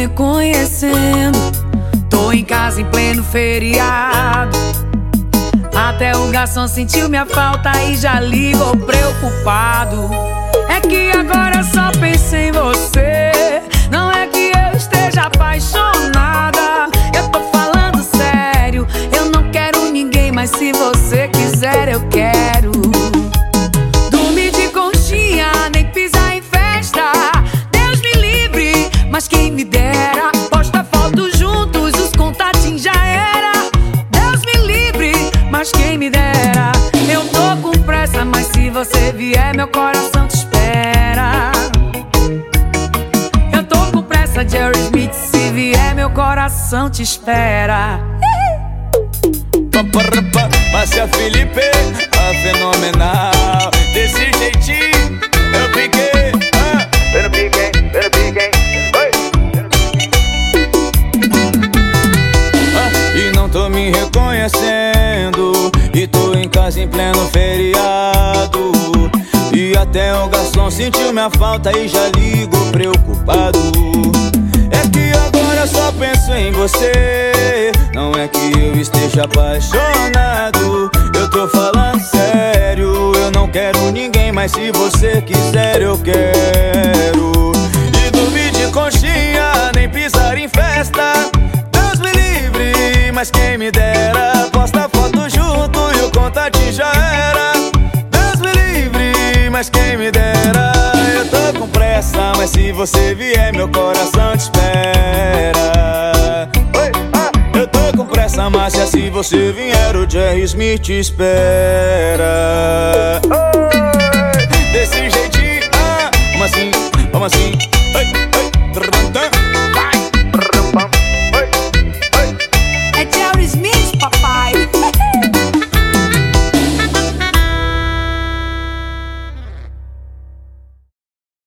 reconhecendo. Tô em casa em pleno feriado. Até o garçom sentiu minha falta e já ligou preocupado. É que agora só penso em você. Não é que eu esteja apaixonada. Eu tô falando sério. Eu não quero ninguém, mas se você mas quem me dera. Eu tô com pressa, mas se você vier, meu coração te espera. Eu tô com pressa, Jerry Smith. Se vier, meu coração te espera. Márcia Felipe, a fenomenal até o garçom sentiu minha falta e já ligou preocupado. É que agora só penso em você. Não é que eu esteja apaixonado. Eu tô falando sério. Eu não quero ninguém, mas se você quiser eu quero. E dormir de conchinha, nem pisar em festa. Deus me livre, mas quem me dera mas quem me dera Eu tô com pressa, mas se você vier meu coração te espera. Ah, Eu tô com pressa, Márcia, se você vier o Jerry Smith te espera